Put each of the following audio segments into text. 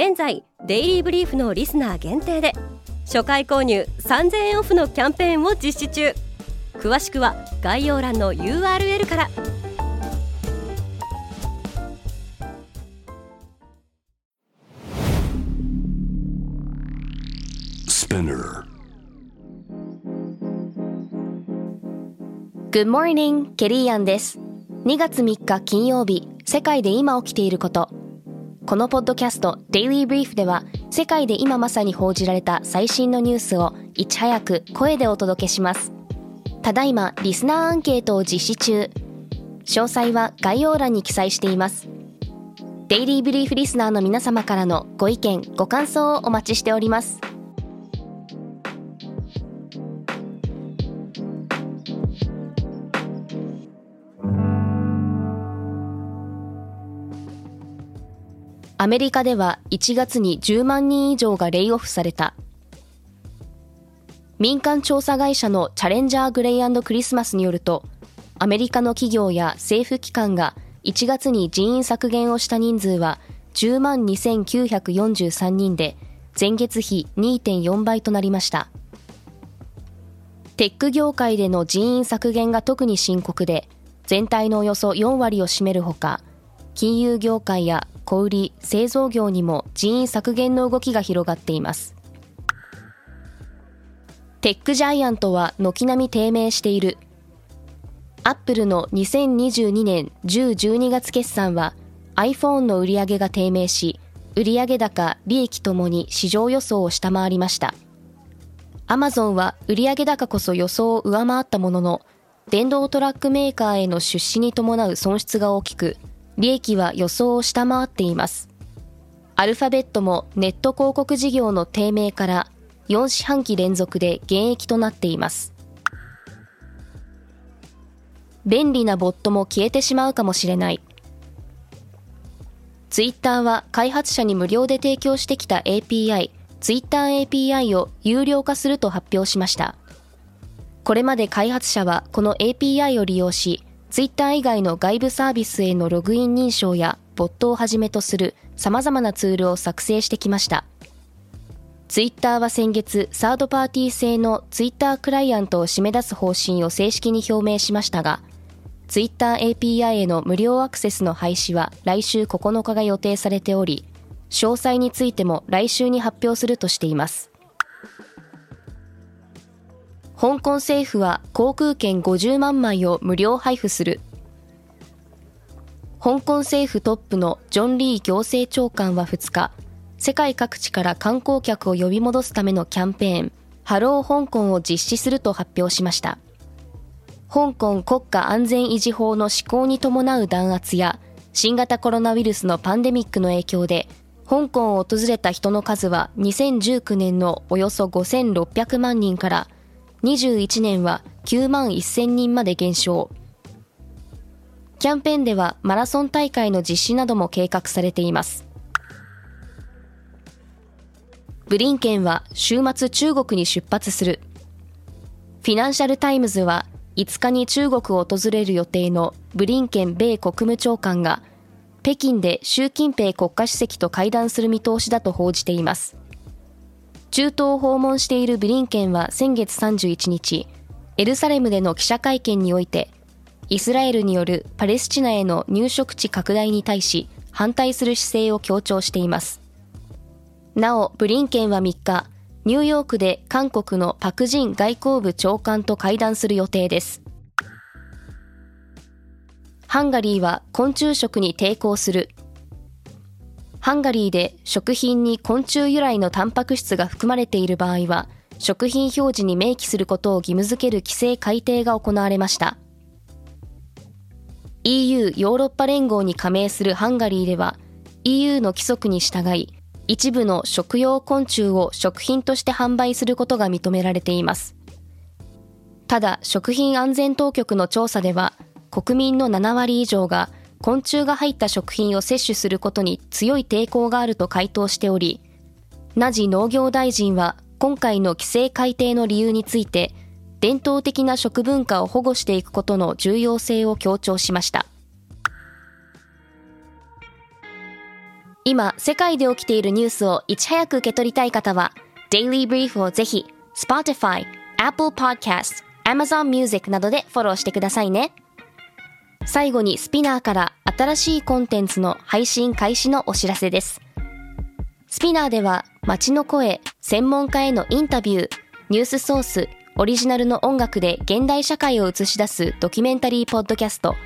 現在デイリーブリーフのリスナー限定で初回購入3000円オフのキャンペーンを実施中。詳しくは概要欄の URL からグッモーニングケリーアンです。2月3日金曜日世界で今起きていることこのポッドキャスト Daily Brief では世界で今まさに報じられた最新のニュースをいち早く声でお届けします。ただいまリスナーアンケートを実施中。詳細は概要欄に記載しています。デイリーブリーフリスナーの皆様からのご意見ご感想をお待ちしております。アメリカでは1月に10万人以上がレイオフされた。民間調査会社のチャレンジャーグレイクリスマスによると、アメリカの企業や政府機関が1月に人員削減をした人数は10万2943人で、前月比2.4倍となりました。テック業界での人員削減が特に深刻で、全体のおよそ4割を占めるほか、金融業界や小売製造業にも人員削減の動きが広がっています。テックジャイアントは軒並み低迷している。アップルの2022年10-12月決算は iPhone の売上が低迷し売上高利益ともに市場予想を下回りました。アマゾンは売上高こそ予想を上回ったものの電動トラックメーカーへの出資に伴う損失が大きく利益は予想を下回っています。アルファベットもネット広告事業の低迷から4四半期連続で減益となっています。便利なボットも消えてしまうかもしれない。ツイッターは開発者に無料で提供してきた API、ツイッター API を有料化すると発表しました。これまで開発者はこの API を利用し、ツイッター以外の外部サービスへのログイン認証やボットをはじめとする様々なツールを作成してきました。ツイッターは先月、サードパーティー製のツイッタークライアントを締め出す方針を正式に表明しましたが、ツイッター API への無料アクセスの廃止は来週9日が予定されており、詳細についても来週に発表するとしています。香港政府は航空券50万枚を無料配布する。香港政府トップのジョン・リー行政長官は2日、世界各地から観光客を呼び戻すためのキャンペーン、ハロー香港を実施すると発表しました。香港国家安全維持法の施行に伴う弾圧や、新型コロナウイルスのパンデミックの影響で、香港を訪れた人の数は2019年のおよそ5600万人から21年は9万1000人まで減少。キャンペーンではマラソン大会の実施なども計画されています。ブリンケンは週末中国に出発する。フィナンシャルタイムズは5日に中国を訪れる予定のブリンケン米国務長官が北京で習近平国家主席と会談する見通しだと報じています。中東を訪問しているブリンケンは先月31日、エルサレムでの記者会見において、イスラエルによるパレスチナへの入植地拡大に対し反対する姿勢を強調しています。なお、ブリンケンは3日、ニューヨークで韓国のパクジン外交部長官と会談する予定です。ハンガリーは昆虫食に抵抗するハンガリーで食品に昆虫由来のタンパク質が含まれている場合は、食品表示に明記することを義務付ける規制改定が行われました。EU ヨーロッパ連合に加盟するハンガリーでは、EU の規則に従い、一部の食用昆虫を食品として販売することが認められています。ただ、食品安全当局の調査では、国民の7割以上が昆虫が入った食品を摂取することに強い抵抗があると回答しており、ナジ農業大臣は今回の規制改定の理由について、伝統的な食文化を保護していくことの重要性を強調しました。今、世界で起きているニュースをいち早く受け取りたい方は、Daily Brief をぜひ、Spotify、Apple Podcast、Amazon Music などでフォローしてくださいね。最後にスピナーから新しいコンテンツの配信開始のお知らせです。スピナーでは街の声、専門家へのインタビュー、ニュースソース、オリジナルの音楽で現代社会を映し出すドキュメンタリーポッドキャスト、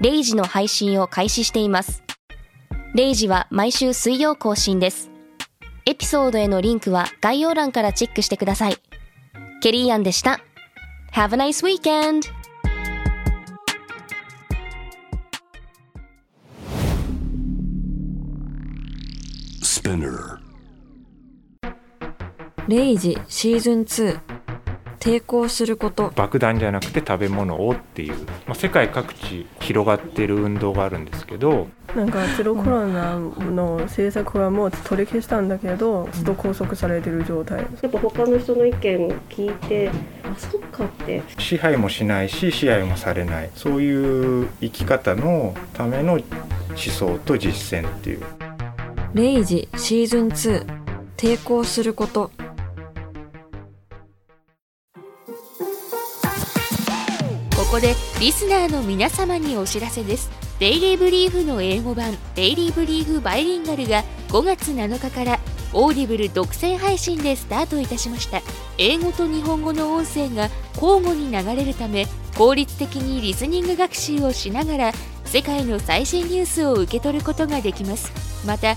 レイジの配信を開始しています。0時は毎週水曜更新です。エピソードへのリンクは概要欄からチェックしてください。ケリーアンでした。Have a nice weekend! レイジシーズン2抵抗すること。爆弾じゃなくて食べ物をっていう、まあ、世界各地広がってる運動があるんですけど。なんかゼロコロナの政策はもう取り消したんだけどずっと拘束されてる状態。やっぱ他の人の意見聞いてあそっかって。支配もしないし支配もされない。そういう生き方のための思想と実践っていう「レイジシーズン2抵抗すること」ここでリスナーの皆様にお知らせです。デイリーブリーフの英語版デイリーブリーフバイリンガルが5月7日からオーディブル独占配信でスタートいたしました。英語と日本語の音声が交互に流れるため効率的にリスニング学習をしながら世界の最新ニュースを受け取ることができます。また